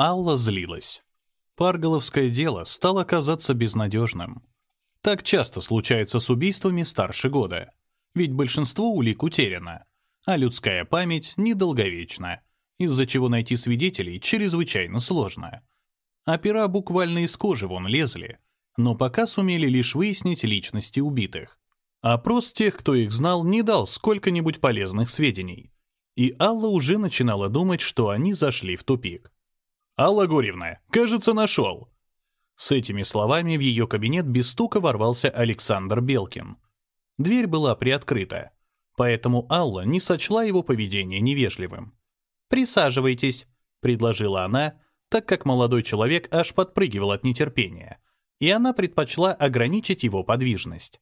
Алла злилась. Парголовское дело стало казаться безнадежным. Так часто случается с убийствами старше года. Ведь большинство улик утеряно, а людская память недолговечна, из-за чего найти свидетелей чрезвычайно сложно. Опера буквально из кожи вон лезли, но пока сумели лишь выяснить личности убитых. Опрос тех, кто их знал, не дал сколько-нибудь полезных сведений. И Алла уже начинала думать, что они зашли в тупик. «Алла Гурьевна, кажется, нашел!» С этими словами в ее кабинет без стука ворвался Александр Белкин. Дверь была приоткрыта, поэтому Алла не сочла его поведение невежливым. «Присаживайтесь», — предложила она, так как молодой человек аж подпрыгивал от нетерпения, и она предпочла ограничить его подвижность.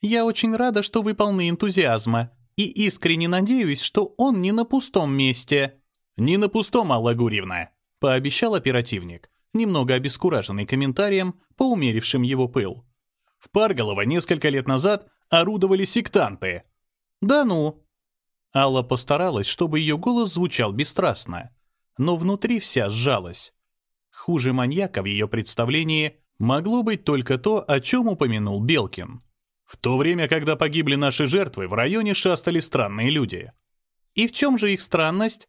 «Я очень рада, что вы полны энтузиазма, и искренне надеюсь, что он не на пустом месте». «Не на пустом, Алла Гурьевна», — пообещал оперативник, немного обескураженный комментарием, поумерившим его пыл. В Парголово несколько лет назад орудовали сектанты. «Да ну!» Алла постаралась, чтобы ее голос звучал бесстрастно, но внутри вся сжалась. Хуже маньяка в ее представлении могло быть только то, о чем упомянул Белкин. В то время, когда погибли наши жертвы, в районе шастали странные люди. И в чем же их странность?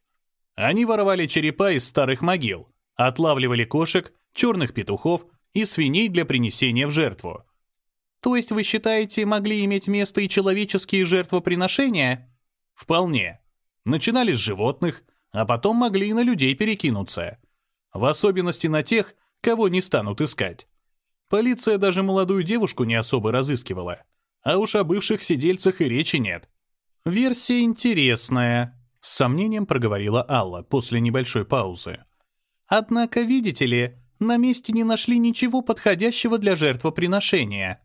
Они воровали черепа из старых могил, отлавливали кошек, черных петухов и свиней для принесения в жертву. То есть вы считаете, могли иметь место и человеческие жертвоприношения? Вполне. Начинали с животных, а потом могли и на людей перекинуться. В особенности на тех, кого не станут искать. Полиция даже молодую девушку не особо разыскивала. А уж о бывших сидельцах и речи нет. «Версия интересная», с сомнением проговорила Алла после небольшой паузы. Однако, видите ли, на месте не нашли ничего подходящего для жертвоприношения.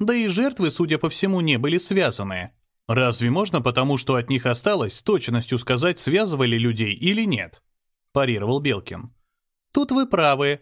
Да и жертвы, судя по всему, не были связаны. Разве можно потому, что от них осталось, с точностью сказать, связывали людей или нет? Парировал Белкин. Тут вы правы.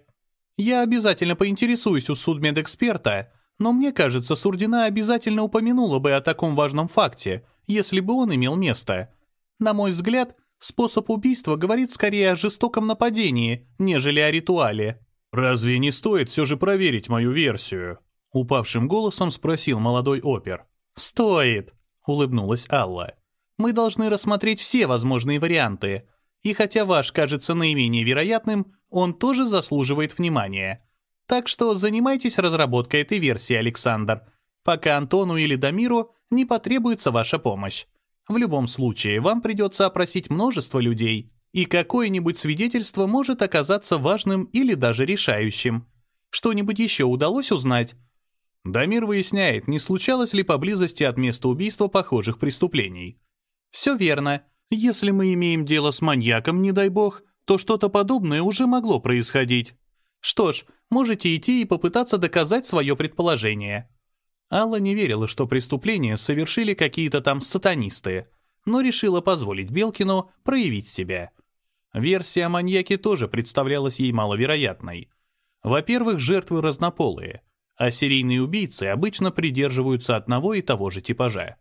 Я обязательно поинтересуюсь у судмедэксперта, но мне кажется, Сурдина обязательно упомянула бы о таком важном факте, если бы он имел место. На мой взгляд, способ убийства говорит скорее о жестоком нападении, нежели о ритуале. «Разве не стоит все же проверить мою версию?» Упавшим голосом спросил молодой опер. «Стоит», — улыбнулась Алла. «Мы должны рассмотреть все возможные варианты. И хотя ваш кажется наименее вероятным, он тоже заслуживает внимания. Так что занимайтесь разработкой этой версии, Александр, пока Антону или Дамиру не потребуется ваша помощь. В любом случае, вам придется опросить множество людей, и какое-нибудь свидетельство может оказаться важным или даже решающим. Что-нибудь еще удалось узнать? Дамир выясняет, не случалось ли поблизости от места убийства похожих преступлений. Все верно. Если мы имеем дело с маньяком, не дай бог, то что-то подобное уже могло происходить. Что ж, можете идти и попытаться доказать свое предположение. Алла не верила, что преступление совершили какие-то там сатанисты, но решила позволить Белкину проявить себя. Версия о маньяке тоже представлялась ей маловероятной. Во-первых, жертвы разнополые, а серийные убийцы обычно придерживаются одного и того же типажа.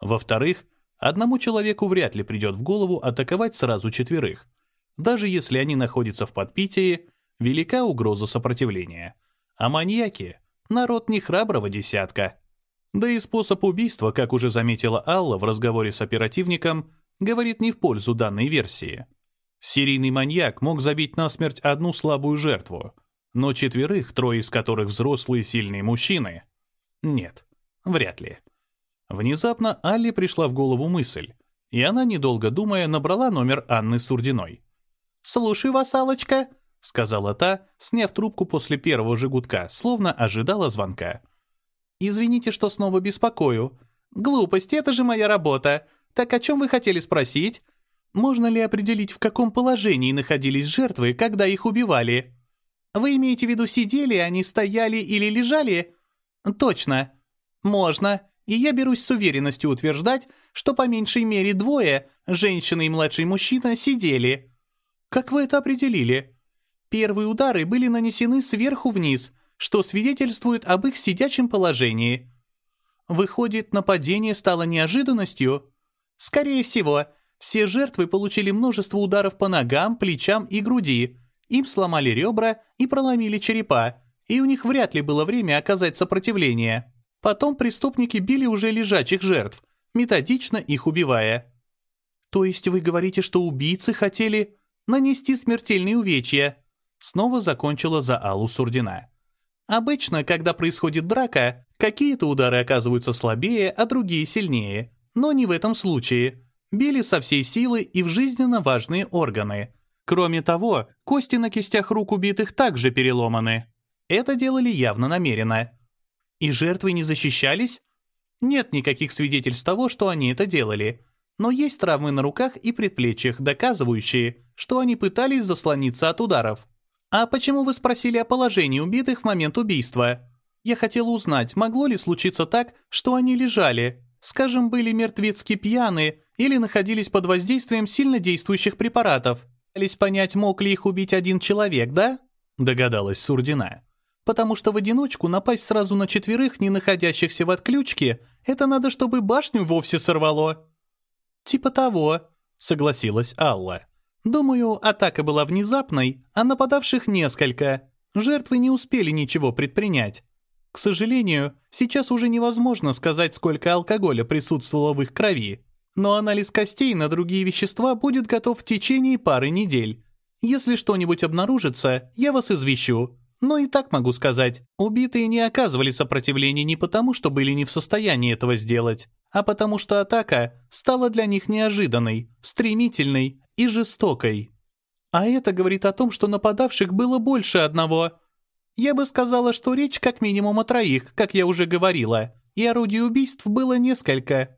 Во-вторых, одному человеку вряд ли придет в голову атаковать сразу четверых. Даже если они находятся в подпитии, велика угроза сопротивления. А маньяки Народ не храброго десятка. Да и способ убийства, как уже заметила Алла в разговоре с оперативником, говорит не в пользу данной версии. Серийный маньяк мог забить насмерть одну слабую жертву, но четверых, трое из которых взрослые сильные мужчины, нет, вряд ли. Внезапно Алле пришла в голову мысль, и она, недолго думая, набрала номер Анны Сурдиной. «Слушай вас, Аллочка», — сказала та, сняв трубку после первого же гудка, словно ожидала звонка. «Извините, что снова беспокою. Глупость, это же моя работа. Так о чем вы хотели спросить? Можно ли определить, в каком положении находились жертвы, когда их убивали? Вы имеете в виду, сидели они, стояли или лежали? Точно. Можно. И я берусь с уверенностью утверждать, что по меньшей мере двое, женщина и младший мужчина, сидели. Как вы это определили?» Первые удары были нанесены сверху вниз, что свидетельствует об их сидячем положении. Выходит, нападение стало неожиданностью? Скорее всего, все жертвы получили множество ударов по ногам, плечам и груди, Им сломали ребра и проломили черепа, и у них вряд ли было время оказать сопротивление. Потом преступники били уже лежачих жертв, методично их убивая. То есть вы говорите, что убийцы хотели нанести смертельные увечья? Снова закончила за Аллу Сурдина. Обычно, когда происходит драка, какие-то удары оказываются слабее, а другие сильнее. Но не в этом случае. Били со всей силы и в жизненно важные органы. Кроме того, кости на кистях рук убитых также переломаны. Это делали явно намеренно. И жертвы не защищались? Нет никаких свидетельств того, что они это делали. Но есть травмы на руках и предплечьях, доказывающие, что они пытались заслониться от ударов. «А почему вы спросили о положении убитых в момент убийства?» «Я хотела узнать, могло ли случиться так, что они лежали, скажем, были мертвецки пьяны или находились под воздействием сильно действующих препаратов. Пытались понять, мог ли их убить один человек, да?» Догадалась Сурдина. «Потому что в одиночку напасть сразу на четверых, не находящихся в отключке, это надо, чтобы башню вовсе сорвало». «Типа того», — согласилась Алла. Думаю, атака была внезапной, а нападавших несколько. Жертвы не успели ничего предпринять. К сожалению, сейчас уже невозможно сказать, сколько алкоголя присутствовало в их крови. Но анализ костей на другие вещества будет готов в течение пары недель. Если что-нибудь обнаружится, я вас извещу. Но и так могу сказать, убитые не оказывали сопротивления не потому, что были не в состоянии этого сделать, а потому что атака стала для них неожиданной, стремительной и жестокой. А это говорит о том, что нападавших было больше одного. Я бы сказала, что речь как минимум о троих, как я уже говорила, и орудий убийств было несколько.